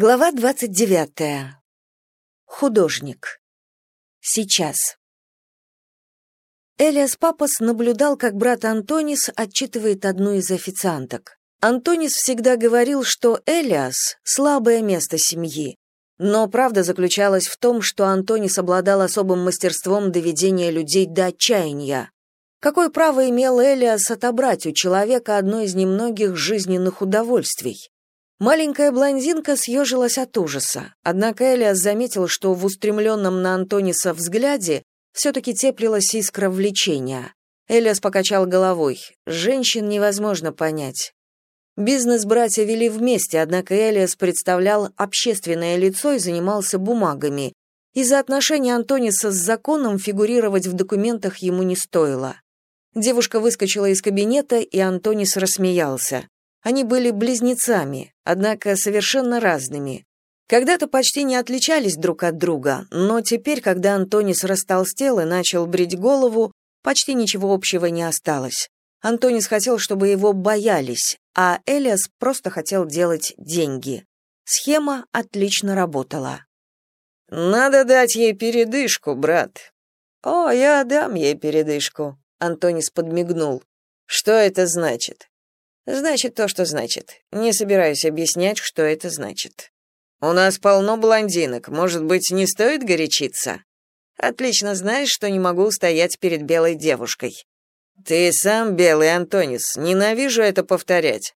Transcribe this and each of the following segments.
Глава 29. Художник. Сейчас. Элиас Папас наблюдал, как брат Антонис отчитывает одну из официанток. Антонис всегда говорил, что Элиас — слабое место семьи. Но правда заключалась в том, что Антонис обладал особым мастерством доведения людей до отчаяния. Какое право имел Элиас отобрать у человека одно из немногих жизненных удовольствий? Маленькая блондинка съежилась от ужаса, однако Элиас заметил, что в устремленном на Антониса взгляде все-таки теплилась искра влечения. Элиас покачал головой. Женщин невозможно понять. Бизнес-братья вели вместе, однако Элиас представлял общественное лицо и занимался бумагами. Из-за отношений Антониса с законом фигурировать в документах ему не стоило. Девушка выскочила из кабинета, и Антонис рассмеялся. Они были близнецами, однако совершенно разными. Когда-то почти не отличались друг от друга, но теперь, когда Антонис растолстел и начал брить голову, почти ничего общего не осталось. Антонис хотел, чтобы его боялись, а Элиас просто хотел делать деньги. Схема отлично работала. «Надо дать ей передышку, брат». «О, я дам ей передышку», Антонис подмигнул. Что это значит? Значит то, что значит. Не собираюсь объяснять, что это значит. У нас полно блондинок, может быть, не стоит горячиться? Отлично знаешь, что не могу стоять перед белой девушкой. Ты сам белый, Антонис, ненавижу это повторять.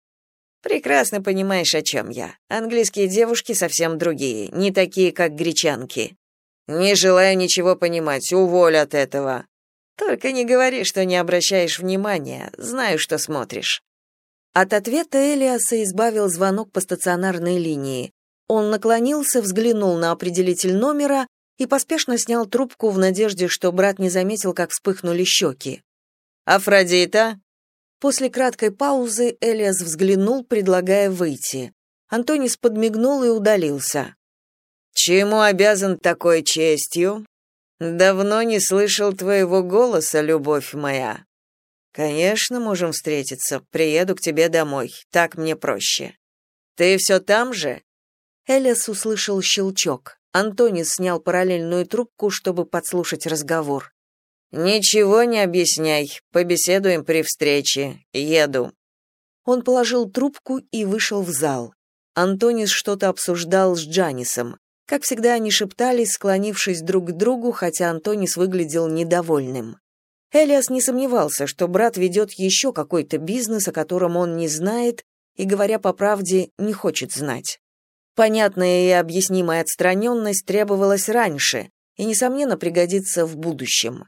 Прекрасно понимаешь, о чем я. Английские девушки совсем другие, не такие, как гречанки. Не желаю ничего понимать, уволь от этого. Только не говори, что не обращаешь внимания. Знаю, что смотришь. От ответа Элиаса избавил звонок по стационарной линии. Он наклонился, взглянул на определитель номера и поспешно снял трубку в надежде, что брат не заметил, как вспыхнули щеки. «Афродита?» После краткой паузы Элиас взглянул, предлагая выйти. Антонис подмигнул и удалился. «Чему обязан такой честью?» Давно не слышал твоего голоса, любовь моя. Конечно, можем встретиться. Приеду к тебе домой. Так мне проще. Ты все там же? Элиас услышал щелчок. Антонис снял параллельную трубку, чтобы подслушать разговор. Ничего не объясняй. Побеседуем при встрече. Еду. Он положил трубку и вышел в зал. Антонис что-то обсуждал с Джанисом. Как всегда, они шептались, склонившись друг к другу, хотя Антонис выглядел недовольным. Элиас не сомневался, что брат ведет еще какой-то бизнес, о котором он не знает и, говоря по правде, не хочет знать. Понятная и объяснимая отстраненность требовалась раньше и, несомненно, пригодится в будущем.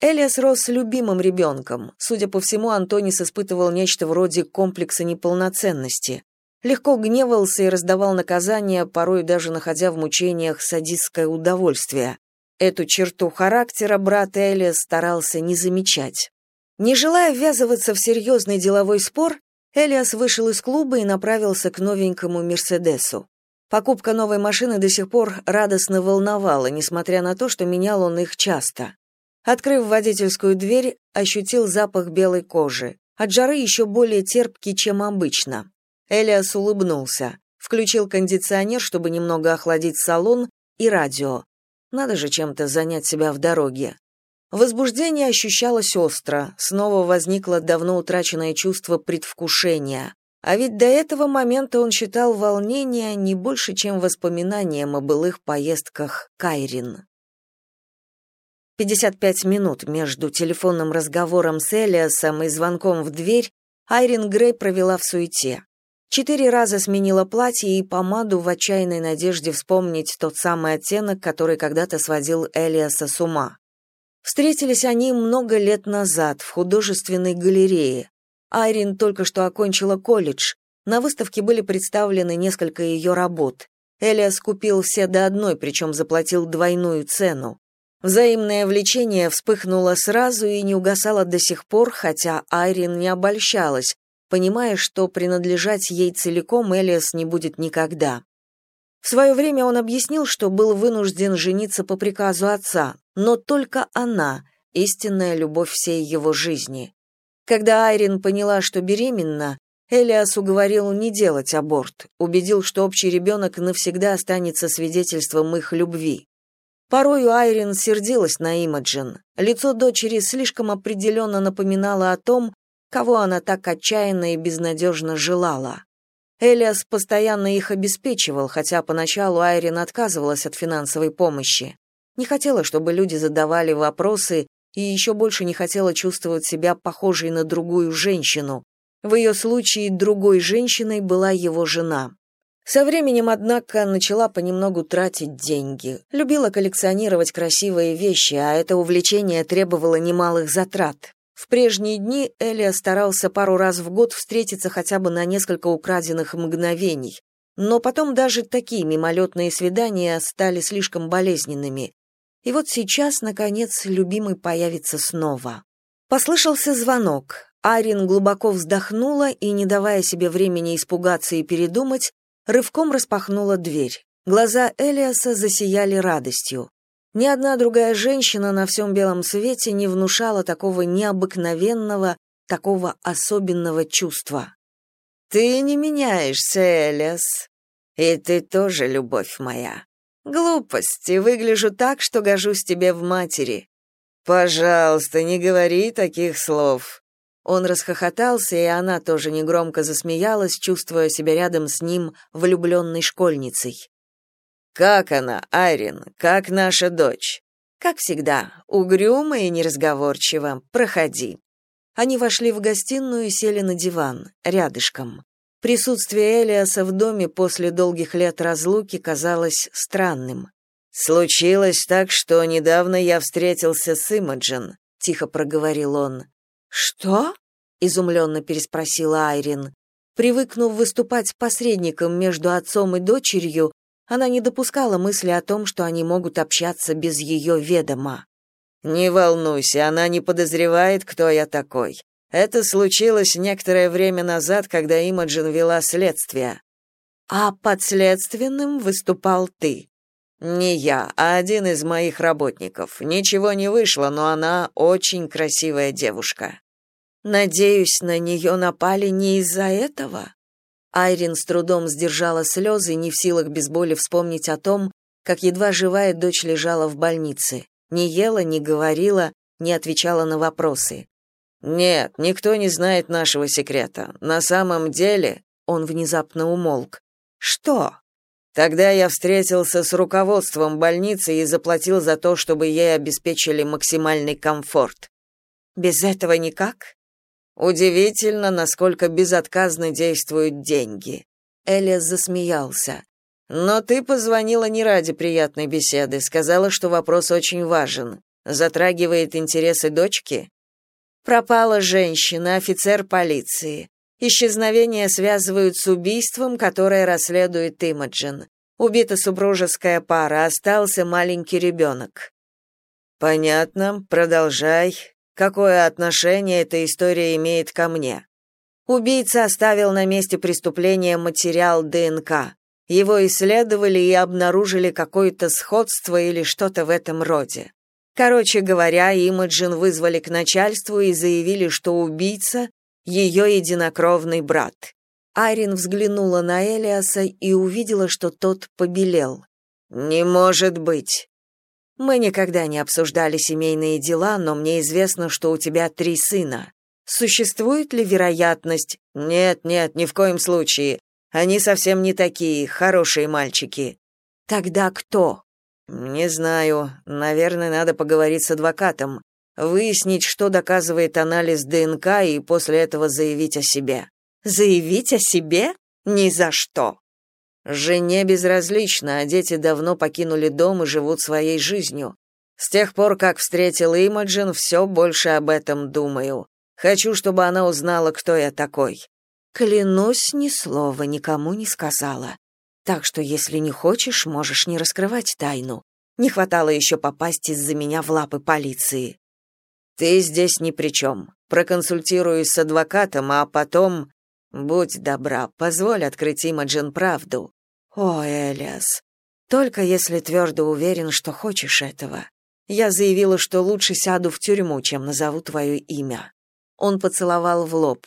Элиас рос любимым ребенком. Судя по всему, Антонис испытывал нечто вроде комплекса неполноценности легко гневался и раздавал наказания, порой даже находя в мучениях садистское удовольствие. Эту черту характера брат Элиас старался не замечать. Не желая ввязываться в серьезный деловой спор, Элиас вышел из клуба и направился к новенькому «Мерседесу». Покупка новой машины до сих пор радостно волновала, несмотря на то, что менял он их часто. Открыв водительскую дверь, ощутил запах белой кожи. От жары еще более терпкий, чем обычно. Элиас улыбнулся, включил кондиционер, чтобы немного охладить салон, и радио. Надо же чем-то занять себя в дороге. Возбуждение ощущалось остро, снова возникло давно утраченное чувство предвкушения. А ведь до этого момента он считал волнение не больше, чем воспоминанием о былых поездках Кайрин. 55 минут между телефонным разговором с Элиасом и звонком в дверь Айрин Грей провела в суете. Четыре раза сменила платье и помаду в отчаянной надежде вспомнить тот самый оттенок, который когда-то сводил Элиаса с ума. Встретились они много лет назад в художественной галерее. Айрин только что окончила колледж. На выставке были представлены несколько ее работ. Элиас купил все до одной, причем заплатил двойную цену. Взаимное влечение вспыхнуло сразу и не угасало до сих пор, хотя Айрин не обольщалась, понимая, что принадлежать ей целиком Элиас не будет никогда. В свое время он объяснил, что был вынужден жениться по приказу отца, но только она — истинная любовь всей его жизни. Когда Айрин поняла, что беременна, Элиас уговорил не делать аборт, убедил, что общий ребенок навсегда останется свидетельством их любви. Порою Айрин сердилась на Имаджин. Лицо дочери слишком определенно напоминало о том, кого она так отчаянно и безнадежно желала. Элиас постоянно их обеспечивал, хотя поначалу Айрин отказывалась от финансовой помощи. Не хотела, чтобы люди задавали вопросы, и еще больше не хотела чувствовать себя похожей на другую женщину, в ее случае другой женщиной была его жена. Со временем, однако, начала понемногу тратить деньги. Любила коллекционировать красивые вещи, а это увлечение требовало немалых затрат. В прежние дни Элия старался пару раз в год встретиться хотя бы на несколько украденных мгновений. Но потом даже такие мимолетные свидания стали слишком болезненными. И вот сейчас, наконец, любимый появится снова. Послышался звонок. Арин глубоко вздохнула и, не давая себе времени испугаться и передумать, рывком распахнула дверь. Глаза Элиаса засияли радостью. Ни одна другая женщина на всем белом свете не внушала такого необыкновенного, такого особенного чувства. «Ты не меняешься, Элиас. И ты тоже, любовь моя. Глупости, выгляжу так, что гожусь тебе в матери. Пожалуйста, не говори таких слов. Он расхохотался, и она тоже негромко засмеялась, чувствуя себя рядом с ним влюбленной школьницей. «Как она, Айрин? Как наша дочь?» «Как всегда, угрюмо и неразговорчиво. Проходи». Они вошли в гостиную и сели на диван, рядышком. Присутствие Элиаса в доме после долгих лет разлуки казалось странным. «Случилось так, что недавно я встретился с Имаджин», — тихо проговорил он. «Что?» — изумленно переспросила Айрин. Привыкнув выступать посредником между отцом и дочерью, она не допускала мысли о том, что они могут общаться без ее ведома. «Не волнуйся, она не подозревает, кто я такой. Это случилось некоторое время назад, когда Имаджин вела следствие. А подследственным выступал ты. Не я, а один из моих работников. Ничего не вышло, но она очень красивая девушка. Надеюсь, на нее напали не из-за этого. Айрин с трудом сдержала слезы, не в силах без боли вспомнить о том, как едва живая дочь лежала в больнице. Не ела, не говорила, не отвечала на вопросы. Нет, никто не знает нашего секрета. На самом деле, он внезапно умолк. Что? Тогда я встретился с руководством больницы и заплатил за то, чтобы ей обеспечили максимальный комфорт. Без этого никак? Удивительно, насколько безотказно действуют деньги. Элиас засмеялся. Но ты позвонила не ради приятной беседы, сказала, что вопрос очень важен. Затрагивает интересы дочки? Пропала женщина, офицер полиции. Исчезновение связывают с убийством, которое расследует Имаджин. Убита супружеская пара, остался маленький ребенок. Понятно, продолжай. Какое отношение эта история имеет ко мне? Убийца оставил на месте преступления материал ДНК. Его исследовали и обнаружили какое-то сходство или что-то в этом роде. Короче говоря, Имаджин вызвали к начальству и заявили, что убийца ее единокровный брат. Айрин взглянула на Элиаса и увидела, что тот побелел. «Не может быть!» «Мы никогда не обсуждали семейные дела, но мне известно, что у тебя три сына. Существует ли вероятность...» «Нет, нет, ни в коем случае. Они совсем не такие, хорошие мальчики». «Тогда кто?» «Не знаю. Наверное, надо поговорить с адвокатом выяснить, что доказывает анализ ДНК и после этого заявить о себе. Заявить о себе? Ни за что. Жене безразлично, а дети давно покинули дом и живут своей жизнью. С тех пор, как встретил Имаджин, все больше об этом думаю. Хочу, чтобы она узнала, кто я такой. Клянусь, ни слова никому не сказала. Так что, если не хочешь, можешь не раскрывать тайну. Не хватало еще попасть из-за меня в лапы полиции. Ты здесь ни при чем. Проконсультируюсь с адвокатом, а потом... Будь добра, позволь открыть Имаджин правду. О, Элиас, только если твердо уверен, что хочешь этого. Я заявила, что лучше сяду в тюрьму, чем назову твое имя. Он поцеловал в лоб.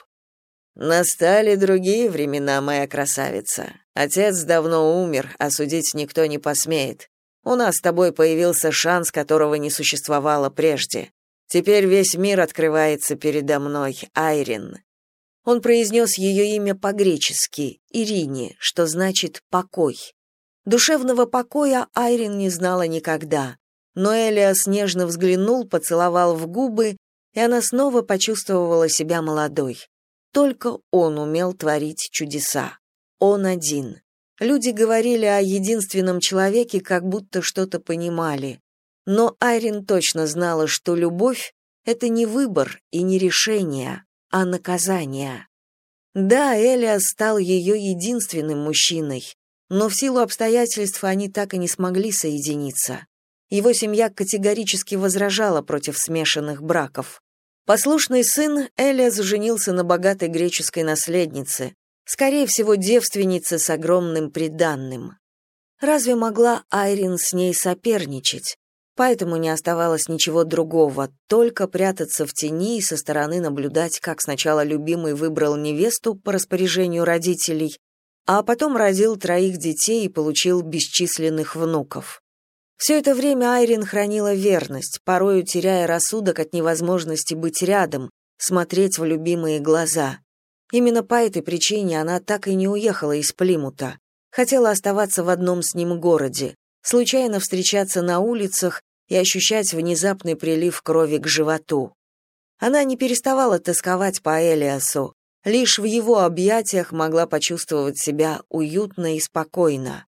Настали другие времена, моя красавица. Отец давно умер, а судить никто не посмеет. У нас с тобой появился шанс, которого не существовало прежде. Теперь весь мир открывается передо мной, Айрин. Он произнес ее имя по-гречески, Ирине, что значит «покой». Душевного покоя Айрин не знала никогда. Но Элиас нежно взглянул, поцеловал в губы, и она снова почувствовала себя молодой. Только он умел творить чудеса. Он один. Люди говорили о единственном человеке, как будто что-то понимали. Но Айрин точно знала, что любовь — это не выбор и не решение, а наказание. Да, Элиас стал ее единственным мужчиной, но в силу обстоятельств они так и не смогли соединиться. Его семья категорически возражала против смешанных браков. Послушный сын Элиас женился на богатой греческой наследнице, скорее всего, девственнице с огромным приданным. Разве могла Айрин с ней соперничать? Поэтому не оставалось ничего другого, только прятаться в тени и со стороны наблюдать, как сначала любимый выбрал невесту по распоряжению родителей, а потом родил троих детей и получил бесчисленных внуков. Все это время Айрин хранила верность, порою теряя рассудок от невозможности быть рядом, смотреть в любимые глаза. Именно по этой причине она так и не уехала из Плимута. Хотела оставаться в одном с ним городе, случайно встречаться на улицах и ощущать внезапный прилив крови к животу. Она не переставала тосковать по Элиасу, лишь в его объятиях могла почувствовать себя уютно и спокойно.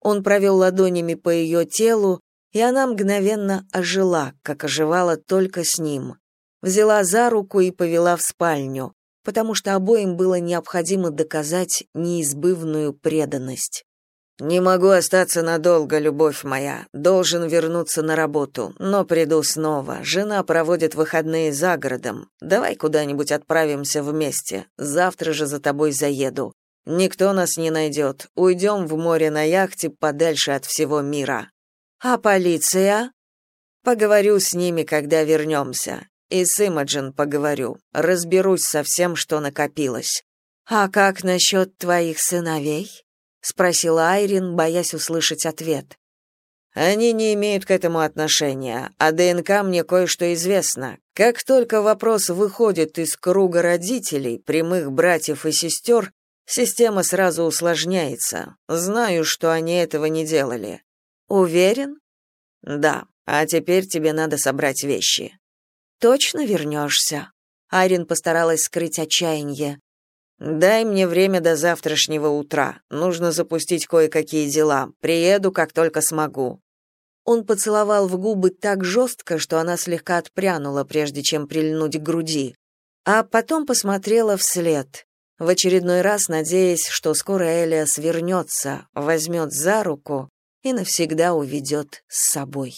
Он провел ладонями по ее телу, и она мгновенно ожила, как оживала только с ним. Взяла за руку и повела в спальню, потому что обоим было необходимо доказать неизбывную преданность. «Не могу остаться надолго, любовь моя. Должен вернуться на работу, но приду снова. Жена проводит выходные за городом. Давай куда-нибудь отправимся вместе. Завтра же за тобой заеду. Никто нас не найдет. Уйдем в море на яхте подальше от всего мира. А полиция? Поговорю с ними, когда вернемся. И с Имаджин поговорю. Разберусь со всем, что накопилось. А как насчет твоих сыновей? Спросила Айрин, боясь услышать ответ. Они не имеют к этому отношения, а ДНК мне кое-что известно. Как только вопрос выходит из круга родителей, прямых братьев и сестер, Система сразу усложняется. Знаю, что они этого не делали. Уверен? Да. А теперь тебе надо собрать вещи. Точно вернешься?» Айрин постаралась скрыть отчаяние. Дай мне время до завтрашнего утра. Нужно запустить кое-какие дела. Приеду, как только смогу. Он поцеловал в губы так жестко, что она слегка отпрянула, прежде чем прильнуть к груди, а потом посмотрела вслед в очередной раз надеясь, что скоро Элиас вернется, возьмет за руку и навсегда уведет с собой.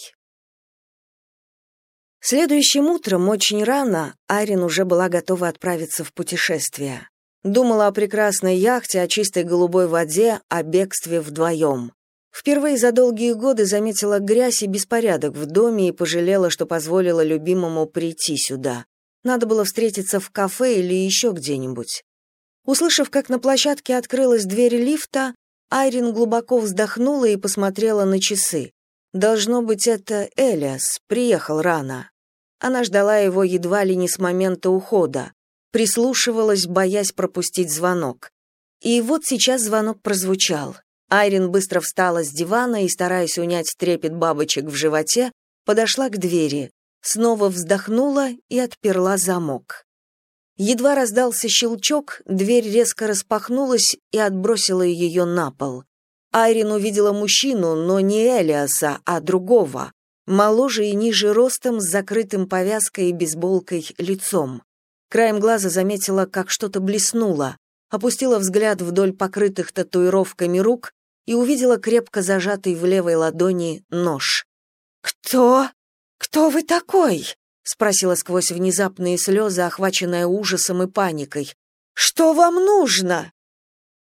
Следующим утром, очень рано, Айрин уже была готова отправиться в путешествие. Думала о прекрасной яхте, о чистой голубой воде, о бегстве вдвоем. Впервые за долгие годы заметила грязь и беспорядок в доме и пожалела, что позволила любимому прийти сюда. Надо было встретиться в кафе или еще где-нибудь. Услышав, как на площадке открылась дверь лифта, Айрин глубоко вздохнула и посмотрела на часы. Должно быть, это Элиас, приехал рано. Она ждала его едва ли не с момента ухода, прислушивалась, боясь пропустить звонок. И вот сейчас звонок прозвучал. Айрин быстро встала с дивана и, стараясь унять трепет бабочек в животе, подошла к двери, снова вздохнула и отперла замок. Едва раздался щелчок, дверь резко распахнулась и отбросила ее на пол. Айрин увидела мужчину, но не Элиаса, а другого, моложе и ниже ростом, с закрытым повязкой и бейсболкой лицом. Краем глаза заметила, как что-то блеснуло, опустила взгляд вдоль покрытых татуировками рук и увидела крепко зажатый в левой ладони нож. «Кто? Кто вы такой?» спросила сквозь внезапные слезы, охваченная ужасом и паникой. Что вам нужно?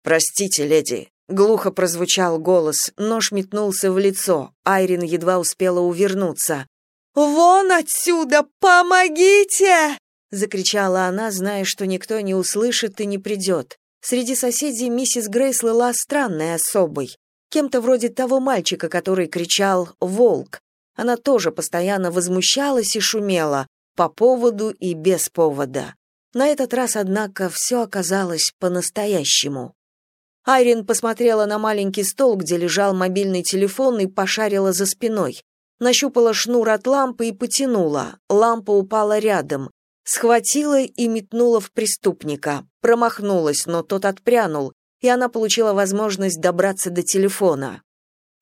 Простите, леди, глухо прозвучал голос. Нож метнулся в лицо. Айрин едва успела увернуться. Вон отсюда, помогите! — закричала она, зная, что никто не услышит и не придет. Среди соседей миссис Грей слыла странной особой, кем-то вроде того мальчика, который кричал «Волк». Она тоже постоянно возмущалась и шумела, по поводу и без повода. На этот раз, однако, все оказалось по-настоящему. Айрин посмотрела на маленький стол, где лежал мобильный телефон, и пошарила за спиной. Нащупала шнур от лампы и потянула. Лампа упала рядом. Схватила и метнула в преступника. Промахнулась, но тот отпрянул, и она получила возможность добраться до телефона.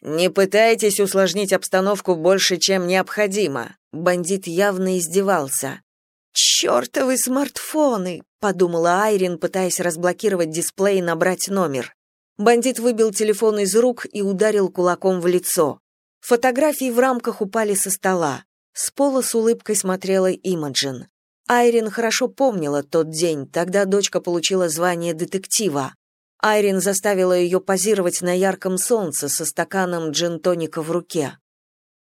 «Не пытайтесь усложнить обстановку больше, чем необходимо», Бандит явно издевался. «Чёртовы смартфоны!» — подумала Айрин, пытаясь разблокировать дисплей и набрать номер. Бандит выбил телефон из рук и ударил кулаком в лицо. Фотографии в рамках упали со стола. С пола с улыбкой смотрела Имаджин. Айрин хорошо помнила тот день, тогда дочка получила звание детектива. Айрин заставила ее позировать на ярком солнце со стаканом джин-тоника в руке.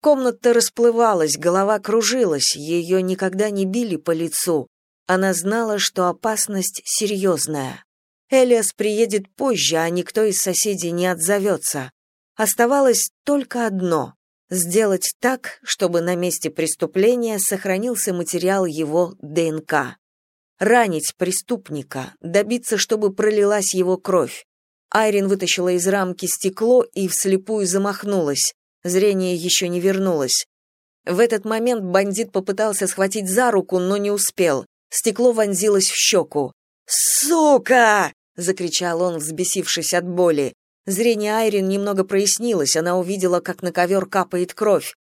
Комната расплывалась, голова кружилась, ее никогда не били по лицу. Она знала, что опасность серьезная. Элиас приедет позже, а никто из соседей не отзовется. Оставалось только одно — сделать так, чтобы на месте преступления сохранился материал его ДНК. Ранить преступника, добиться, чтобы пролилась его кровь. Айрин вытащила из рамки стекло и вслепую замахнулась. Зрение еще не вернулось. В этот момент бандит попытался схватить за руку, но не успел. Стекло вонзилось в щеку. «Сука!» — закричал он, взбесившись от боли. Зрение Айрин немного прояснилось, она увидела, как на ковер капает кровь.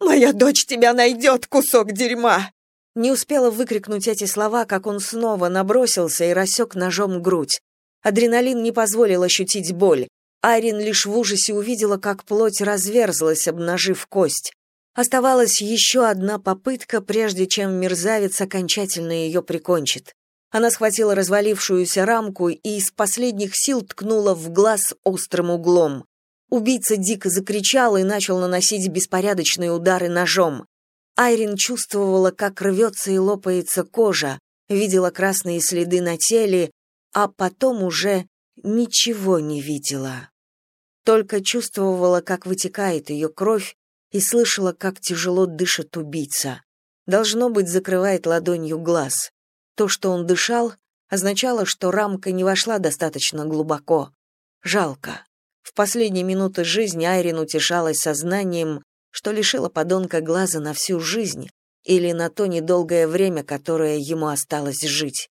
«Моя дочь тебя найдет, кусок дерьма!» Не успела выкрикнуть эти слова, как он снова набросился и рассек ножом грудь. Адреналин не позволил ощутить боль. Айрин лишь в ужасе увидела, как плоть разверзлась, обнажив кость. Оставалась еще одна попытка, прежде чем мерзавец окончательно ее прикончит. Она схватила развалившуюся рамку и из последних сил ткнула в глаз острым углом. Убийца дико закричал и начал наносить беспорядочные удары ножом. Айрин чувствовала, как рвется и лопается кожа, видела красные следы на теле, а потом уже ничего не видела. Только чувствовала, как вытекает ее кровь, и слышала, как тяжело дышит убийца. Должно быть, закрывает ладонью глаз. То, что он дышал, означало, что рамка не вошла достаточно глубоко. Жалко. В последние минуты жизни Айрин утешалась сознанием, что лишила подонка глаза на всю жизнь или на то недолгое время, которое ему осталось жить.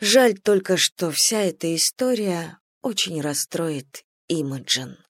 Жаль только, что вся эта история очень расстроит Имаджин.